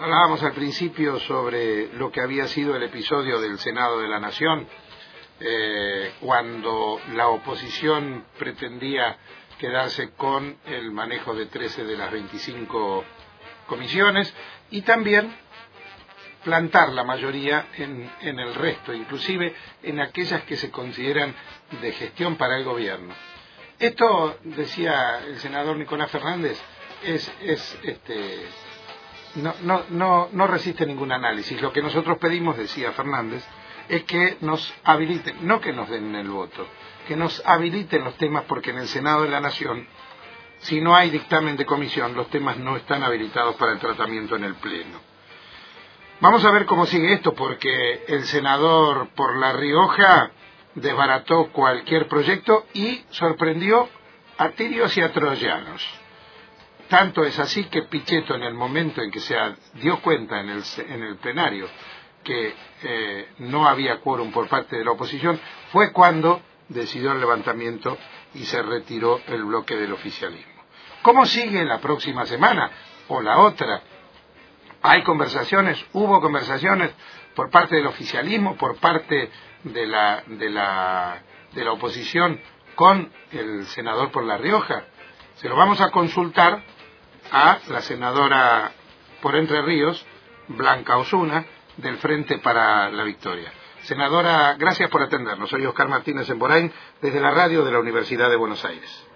Hablábamos al principio sobre lo que había sido el episodio del Senado de la Nación, eh, cuando la oposición pretendía quedarse con el manejo de 13 de las 25 comisiones y también plantar la mayoría en, en, el resto, inclusive en aquellas que se consideran de gestión para el gobierno. Esto, decía el senador Nicolás Fernández, es, es este, no, no, no, no resiste ningún análisis. Lo que nosotros pedimos, decía Fernández, es que nos habiliten, no que nos den el voto, que nos habiliten los temas porque en el Senado de la Nación, si no hay dictamen de comisión, los temas no están habilitados para el tratamiento en el Pleno. Vamos a ver cómo sigue esto porque el senador por La Rioja desbarató cualquier proyecto y sorprendió a tirios y a troyanos. Tanto es así que Pichetto, en el momento en que se dio cuenta en el, en el plenario que eh, no había quórum por parte de la oposición, fue cuando decidió el levantamiento y se retiró el bloque del oficialismo. ¿Cómo sigue la próxima semana o la otra? Hay conversaciones, hubo conversaciones por parte del oficialismo, por parte de la, de la, de la oposición con el senador por La Rioja. Se lo vamos a consultar a la senadora por Entre Ríos, Blanca Osuna, del Frente para la Victoria. Senadora, gracias por atendernos. Soy Oscar Martínez Emborain, desde la radio de la Universidad de Buenos Aires.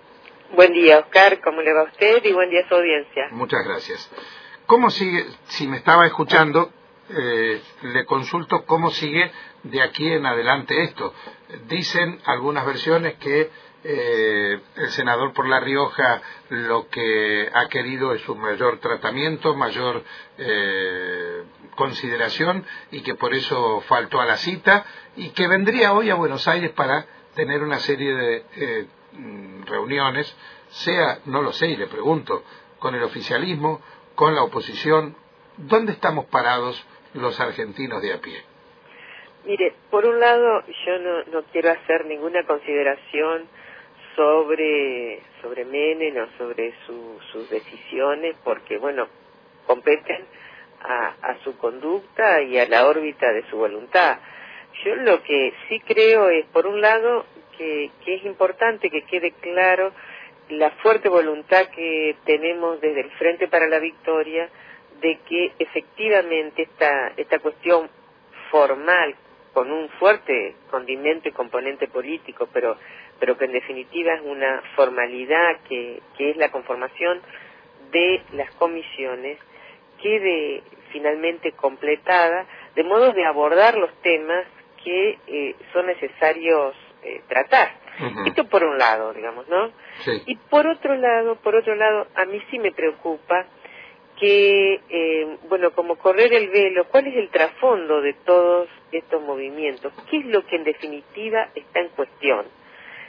Buen día, Oscar. ¿Cómo le va a usted? Y buen día a su audiencia. Muchas gracias. ¿Cómo sigue, si me estaba escuchando, eh, le consulto cómo sigue de aquí en adelante esto? Dicen algunas versiones que eh, el senador por La Rioja lo que ha querido es un mayor tratamiento, mayor eh, consideración y que por eso faltó a la cita y que vendría hoy a Buenos Aires para tener una serie de eh, reuniones, sea, no lo sé y le pregunto, con el oficialismo, con la oposición, ¿dónde estamos parados los argentinos de a pie? Mire, por un lado, yo no, no quiero hacer ninguna consideración sobre, sobre Menem o sobre sus decisiones, porque, bueno, competen a, a su conducta y a la órbita de su voluntad. Yo lo que sí creo es, por un lado, que, que es importante que quede claro la fuerte voluntad que tenemos desde el Frente para la Victoria de que efectivamente esta, esta cuestión formal, con un fuerte condimento y componente político, pero pero que en definitiva es una formalidad que, que es la conformación de las comisiones, quede finalmente completada, de modo de abordar los temas que eh, son necesarios eh, tratar. Esto por un lado, digamos, ¿no? Y por otro lado, por otro lado, a mí sí me preocupa que, eh, bueno, como correr el velo, ¿cuál es el trasfondo de todos estos movimientos? ¿Qué es lo que en definitiva está en cuestión?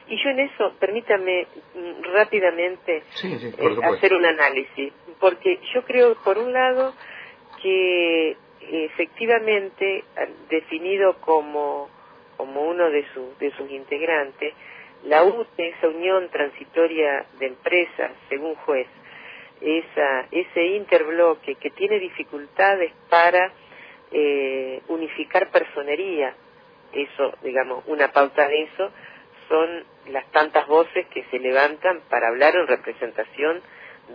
Y yo en eso, permítame mm, rápidamente eh, hacer un análisis, porque yo creo, por un lado, que efectivamente, definido como, como uno de, sus de sus integrantes, la UTE, esa Unión Transitoria de Empresas, según juez, esa, ese interbloque que tiene dificultades para eh, unificar personería, eso, digamos, una pauta de eso, son las tantas voces que se levantan para hablar en representación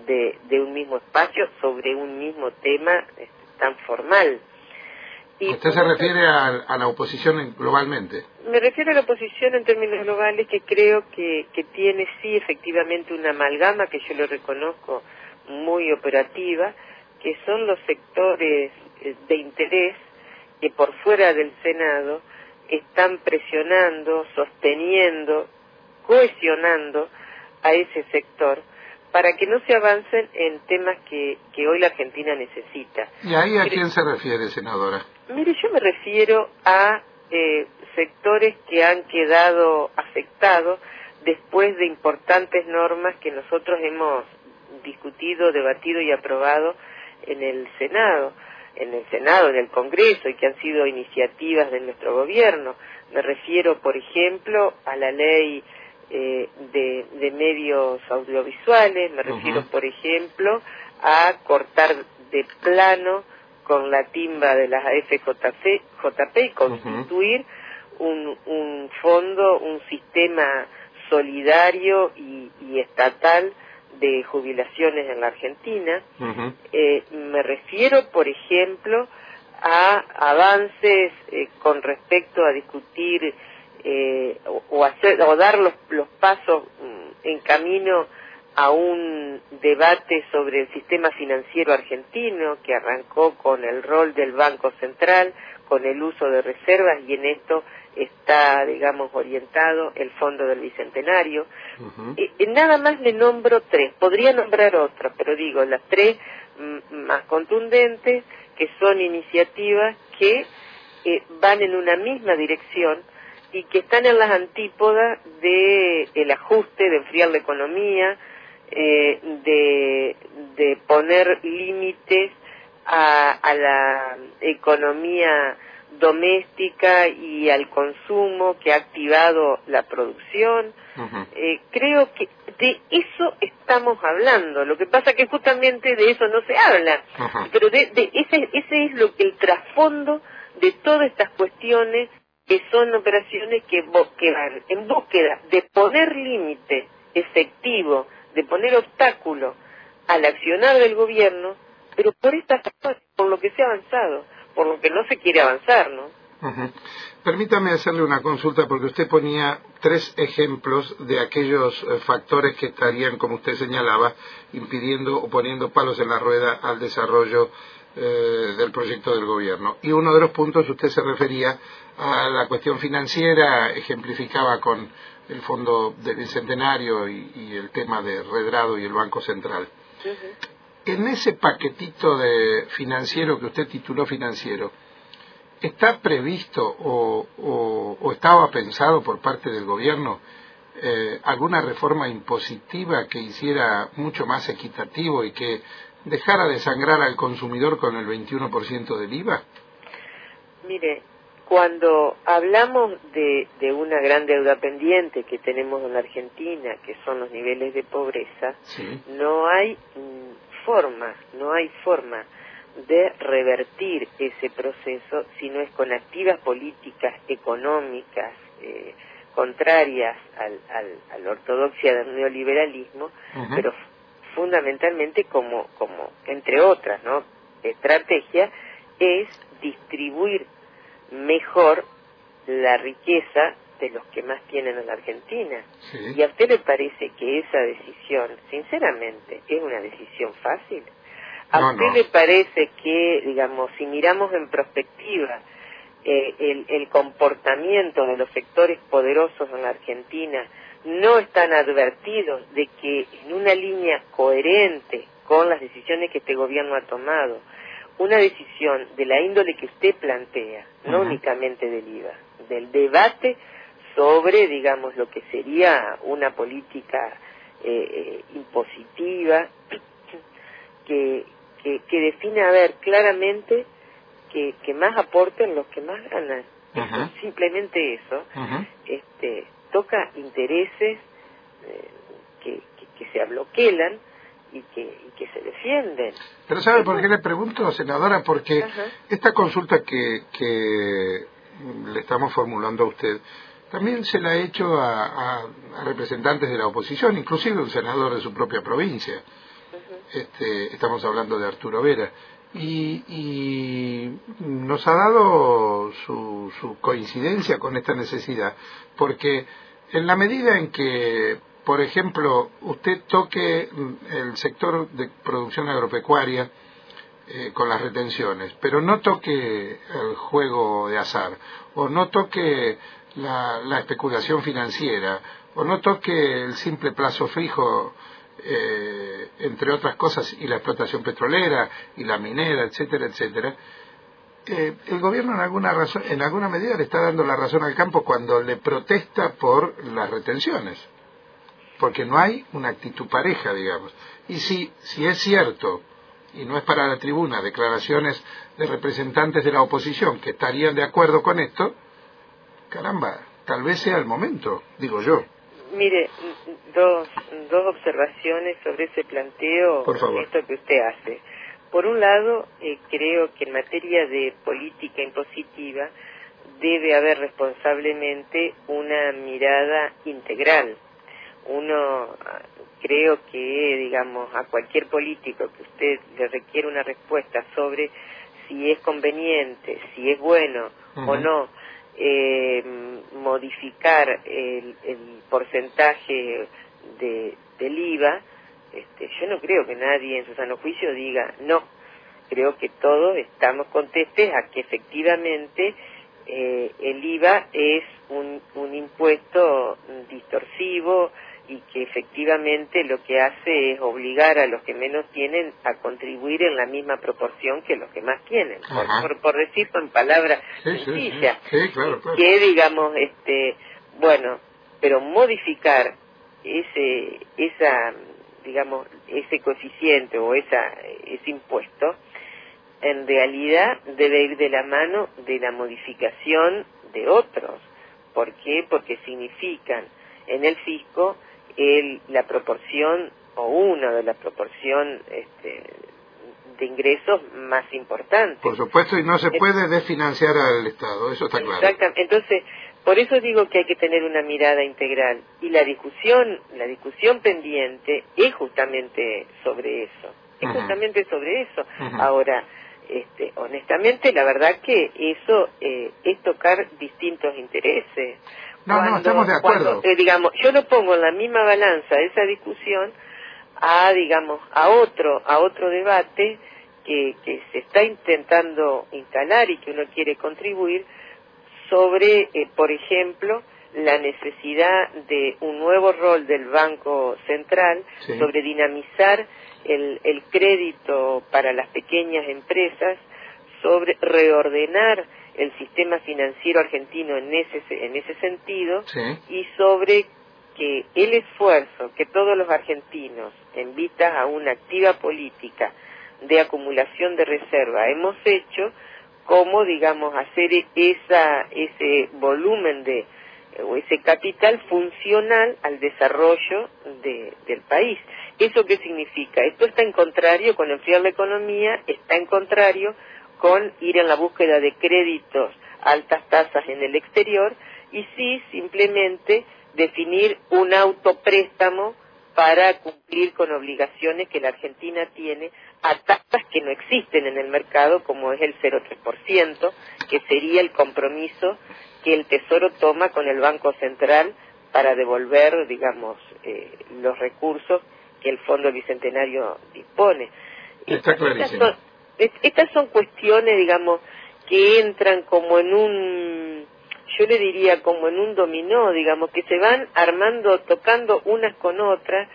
de, de un mismo espacio sobre un mismo tema este, tan formal. Y ¿Usted se refiere a, la oposición globalmente? Me refiero a la oposición en términos globales que creo que, que tiene sí efectivamente una amalgama que yo lo reconozco muy operativa, que son los sectores eh, de interés que por fuera del Senado están presionando, sosteniendo, cohesionando a ese sector para que no se avancen en temas que, que hoy la Argentina necesita. ¿Y ahí a quién se refiere, senadora? Mire, yo me refiero a eh, sectores que han quedado afectados después de importantes normas que nosotros hemos discutido, debatido y aprobado en el Senado en el Senado, en el Congreso y que han sido iniciativas de nuestro gobierno. Me refiero, por ejemplo, a la ley eh, de, medios audiovisuales, me refiero, por ejemplo, a cortar de plano con la timba de las AFJP y constituir un, un fondo, un sistema solidario y, estatal de jubilaciones en la Argentina. Eh, me refiero, por ejemplo, a avances eh, con respecto a discutir eh, o, hacer o dar los, los pasos mm, en camino a un debate sobre el sistema financiero argentino que arrancó con el rol del Banco Central, con el uso de reservas y en esto está, digamos, orientado el Fondo del Bicentenario. y, nada más le nombro tres, podría nombrar otras, pero digo, las tres más contundentes, que son iniciativas que eh, van en una misma dirección y que están en las antípodas del el ajuste, de enfriar la economía, eh, de, de poner límites a, a la economía doméstica y al consumo que ha activado la producción. eh, creo que de eso estamos hablando. Lo que pasa que justamente de eso no se habla. Pero de, de ese, ese es lo que el trasfondo de todas estas cuestiones que son operaciones que, que van en búsqueda de poner límite efectivo, de poner obstáculo al accionar del gobierno, pero por estas razones, por lo que se ha avanzado por lo que no se quiere avanzar, ¿no? Permítame hacerle una consulta porque usted ponía tres ejemplos de aquellos eh, factores que estarían, como usted señalaba, impidiendo o poniendo palos en la rueda al desarrollo eh, del proyecto del gobierno. Y uno de los puntos usted se refería a la cuestión financiera, ejemplificaba con el Fondo del Bicentenario y, el tema de Redrado y el Banco Central en ese paquetito de financiero que usted tituló financiero, ¿está previsto o, estaba pensado por parte del gobierno eh, alguna reforma impositiva que hiciera mucho más equitativo y que dejara de sangrar al consumidor con el 21% del IVA? Mire, cuando hablamos de, de, una gran deuda pendiente que tenemos en la Argentina, que son los niveles de pobreza, no hay forma, no hay forma de revertir ese proceso si no es con activas políticas económicas eh, contrarias al, a la ortodoxia del neoliberalismo, pero fundamentalmente como, como, entre otras, ¿no? estrategia, es distribuir mejor la riqueza de los que más tienen en la Argentina. ¿Y a usted le parece que esa decisión, sinceramente, es una decisión fácil? ¿A usted le parece que, digamos, si miramos en perspectiva eh, el, el comportamiento de los sectores poderosos en la Argentina, no están advertidos de que en una línea coherente con las decisiones que este gobierno ha tomado, una decisión de la índole que usted plantea, no únicamente del IVA, del debate sobre, digamos, lo que sería una política eh, eh, impositiva que, que, define, a ver, claramente que, que más aporten los que más ganan. Simplemente eso. este, toca intereses eh, que, que, se abloquelan y que, y que se defienden. Pero ¿sabe por qué le pregunto, senadora? Porque esta consulta que, que le estamos formulando a usted también se la ha hecho a, representantes de la oposición, inclusive un senador de su propia provincia. este, estamos hablando de Arturo Vera. Y, nos ha dado su, su coincidencia con esta necesidad, porque en la medida en que, por ejemplo, usted toque el sector de producción agropecuaria, eh, con las retenciones, pero no toque el juego de azar o no toque la, especulación financiera o no toque el simple plazo fijo, eh, entre otras cosas, y la explotación petrolera y la minera, etcétera, etcétera, eh, el gobierno en alguna, razón, en alguna medida le está dando la razón al campo cuando le protesta por las retenciones, porque no hay una actitud pareja, digamos. Y si, si es cierto, y no es para la tribuna, declaraciones de representantes de la oposición que estarían de acuerdo con esto, caramba, tal vez sea el momento, digo yo. Mire, dos, dos observaciones sobre ese planteo, Por esto que usted hace. Por un lado, eh, creo que en materia de política impositiva debe haber responsablemente una mirada integral. Uno creo que, digamos, a cualquier político que usted le requiere una respuesta sobre si es conveniente, si es bueno o no eh, modificar el, porcentaje de, del IVA, este, yo no creo que nadie en su sano juicio diga no. Creo que todos estamos contestes a que efectivamente eh, el IVA es un, un impuesto distorsivo, y que efectivamente lo que hace es obligar a los que menos tienen a contribuir en la misma proporción que los que más tienen, por, por, decirlo en palabras sencillas, que digamos, este, bueno, pero modificar ese, esa, digamos, ese coeficiente o esa, ese impuesto, en realidad debe ir de la mano de la modificación de otros. ¿Por qué? Porque significan en el fisco el, la proporción o una de la proporción este, de ingresos más importantes. Por supuesto, y no se puede desfinanciar al Estado, eso está claro. Exactamente. Entonces, por eso digo que hay que tener una mirada integral y la discusión, la discusión pendiente es justamente sobre eso, es justamente sobre eso. Ahora, este, honestamente, la verdad que eso eh, es tocar distintos intereses. No, no, estamos de acuerdo. Eh, digamos, yo no pongo en la misma balanza esa discusión a, digamos, a otro, a otro debate que, que se está intentando instalar y que uno quiere contribuir sobre, eh, por ejemplo, la necesidad de un nuevo rol del Banco Central sobre dinamizar el, el crédito para las pequeñas empresas, sobre reordenar el sistema financiero argentino en ese, en ese sentido y sobre que el esfuerzo que todos los argentinos en vista a una activa política de acumulación de reserva hemos hecho, como digamos hacer esa, ese volumen de o ese capital funcional al desarrollo de, del país. ¿Eso qué significa? Esto está en contrario con enfriar la economía, está en contrario con ir en la búsqueda de créditos altas tasas en el exterior y sí simplemente definir un autopréstamo para cumplir con obligaciones que la Argentina tiene a tasas que no existen en el mercado, como es el 0,3%, que sería el compromiso que el Tesoro toma con el Banco Central para devolver, digamos, eh, los recursos que el Fondo Bicentenario dispone. Está clarísimo estas son cuestiones, digamos, que entran como en un, yo le diría como en un dominó, digamos, que se van armando, tocando unas con otras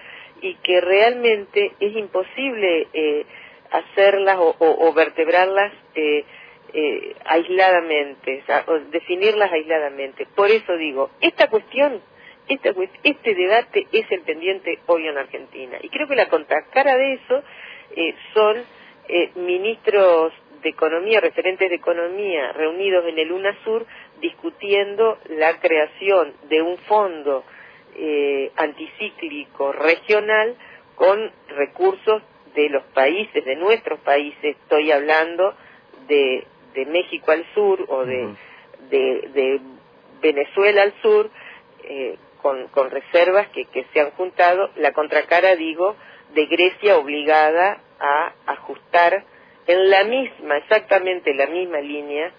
y que realmente es imposible eh, hacerlas o, vertebrarlas eh, eh, aisladamente, o definirlas aisladamente. Por eso digo, esta cuestión, esta, este debate es el pendiente hoy en Argentina. Y creo que la contracara de eso son eh, ministros de Economía, referentes de Economía, reunidos en el UNASUR discutiendo la creación de un fondo eh, anticíclico regional con recursos de los países, de nuestros países, estoy hablando de, de México al sur o de, de, Venezuela al sur, eh, con, con reservas que, que se han juntado, la contracara, digo, de Grecia obligada a ajustar en la misma, exactamente la misma línea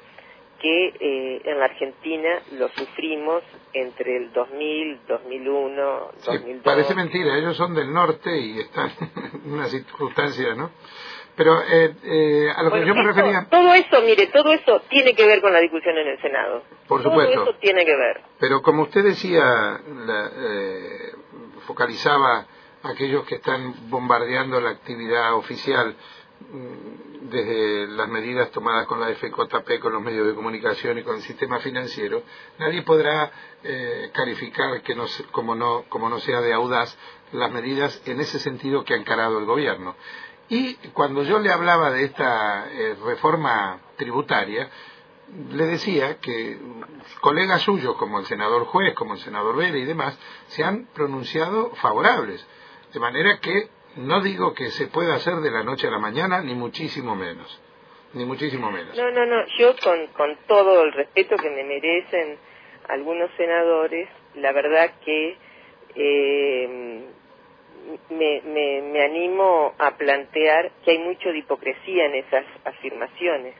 que eh, en la Argentina lo sufrimos entre el 2000, 2001, sí, 2002. Parece mentira, ellos son del norte y están en una circunstancia, ¿no? Pero eh, eh, a lo que yo me refería... Todo eso, mire, todo eso tiene que ver con la discusión en el Senado. Por supuesto. Todo eso tiene que ver. Pero como usted decía, la, focalizaba aquellos que están bombardeando la actividad oficial mm, desde las medidas tomadas con la FJP, con los medios de comunicación y con el sistema financiero, nadie podrá eh, calificar que no, como, no, como no sea de audaz las medidas en ese sentido que ha encarado el gobierno. Y cuando yo le hablaba de esta eh, reforma tributaria, le decía que colegas suyos como el senador Juez, como el senador Vélez y demás, se han pronunciado favorables. De manera que no digo que se pueda hacer de la noche a la mañana, ni muchísimo menos, ni muchísimo menos. No, no, no, yo con, con todo el respeto que me merecen algunos senadores, la verdad que eh, me, me, me, animo a plantear que hay mucho de hipocresía en esas afirmaciones,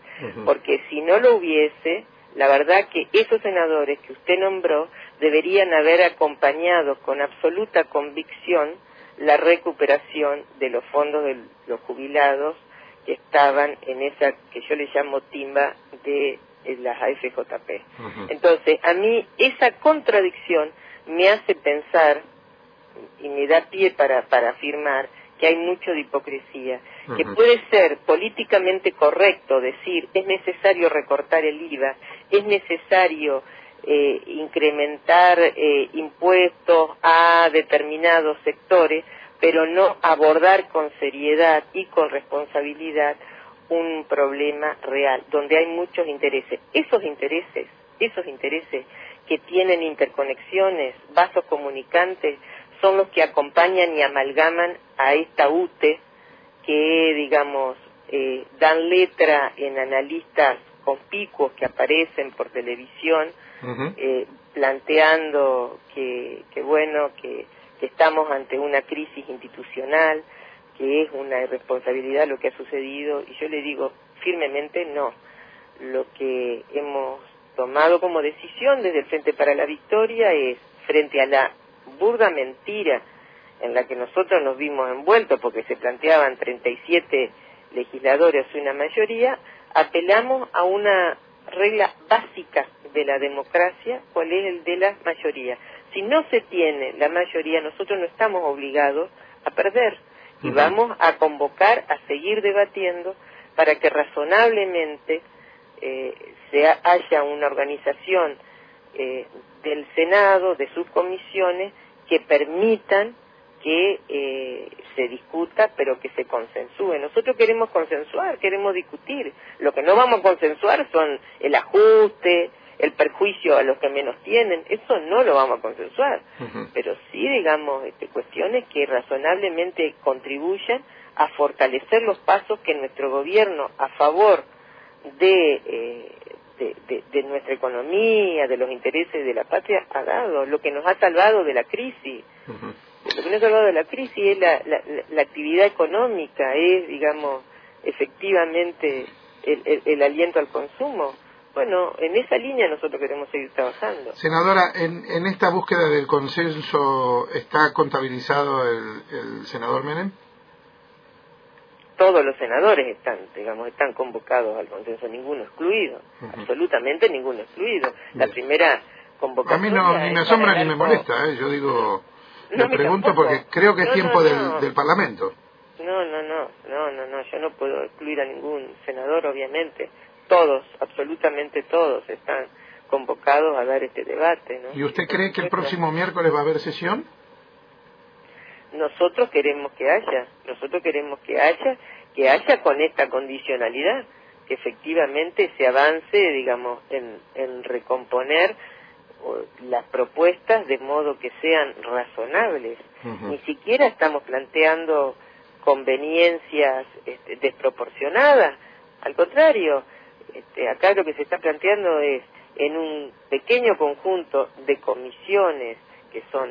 porque si no lo hubiese, la verdad que esos senadores que usted nombró deberían haber acompañado con absoluta convicción la recuperación de los fondos de los jubilados que estaban en esa que yo le llamo timba de las AFJP. Entonces, a mí esa contradicción me hace pensar y me da pie para, para afirmar que hay mucho de hipocresía, que puede ser políticamente correcto decir es necesario recortar el IVA, es necesario eh, incrementar eh, impuestos a determinados sectores, pero no abordar con seriedad y con responsabilidad un problema real, donde hay muchos intereses. Esos intereses, esos intereses que tienen interconexiones, vasos comunicantes, son los que acompañan y amalgaman a esta UTE que, digamos, eh, dan letra en analistas conspicuos que aparecen por televisión, eh, planteando que, que bueno, que, que estamos ante una crisis institucional, que es una irresponsabilidad lo que ha sucedido, y yo le digo firmemente no. Lo que hemos tomado como decisión desde el Frente para la Victoria es, frente a la burda mentira en la que nosotros nos vimos envueltos porque se planteaban 37 legisladores y una mayoría, apelamos a una regla básica de la democracia, cuál es el de la mayoría. Si no se tiene la mayoría, nosotros no estamos obligados a perder y vamos a convocar a seguir debatiendo para que razonablemente eh, se haya una organización eh, del Senado, de sus comisiones, que permitan que eh, se discuta, pero que se consensúe. Nosotros queremos consensuar, queremos discutir. Lo que no vamos a consensuar son el ajuste, el perjuicio a los que menos tienen. Eso no lo vamos a consensuar. Pero sí, digamos, este, cuestiones que razonablemente contribuyan a fortalecer los pasos que nuestro gobierno a favor de eh, de, nuestra economía, de los intereses de la patria, ha dado, lo que nos ha salvado de la crisis. Lo que nos ha salvado de la crisis es la, la, actividad económica, es, digamos, efectivamente el, el, aliento al consumo. Bueno, en esa línea nosotros queremos seguir trabajando. Senadora, en, en esta búsqueda del consenso, ¿está contabilizado el, el senador Menem? todos los senadores están, digamos, están convocados al consenso, ninguno excluido, absolutamente ninguno excluido. La primera convocatoria... A mí no, ni me asombra ni me molesta, ¿eh? yo digo, me pregunto porque creo que es tiempo del, del Parlamento. No, no, no, no, no, no, yo no puedo excluir a ningún senador, obviamente. Todos, absolutamente todos están convocados a dar este debate. ¿no? ¿Y usted cree que el próximo miércoles va a haber sesión? nosotros queremos que haya, nosotros queremos que haya, que haya con esta condicionalidad, que efectivamente se avance, digamos, en, en recomponer las propuestas de modo que sean razonables. Ni siquiera estamos planteando conveniencias este, desproporcionadas, al contrario, este, acá lo que se está planteando es en un pequeño conjunto de comisiones que son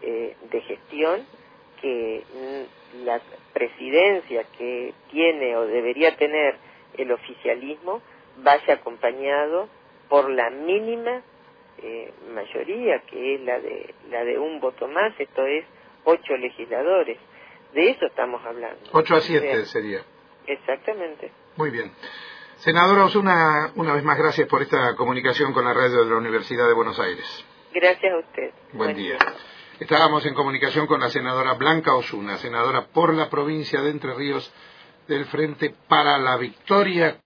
eh, de gestión, que la presidencia que tiene o debería tener el oficialismo vaya acompañado por la mínima eh, mayoría que es la de la de un voto más esto es ocho legisladores. De eso estamos hablando. Ocho a siete sería. exactamente. Muy bien. Senadora Osuna una vez más gracias por esta comunicación con la radio de la Universidad de Buenos Aires. Gracias a usted. Buen, día. Estábamos en comunicación con la senadora Blanca Osuna, senadora por la provincia de Entre Ríos del Frente para la Victoria.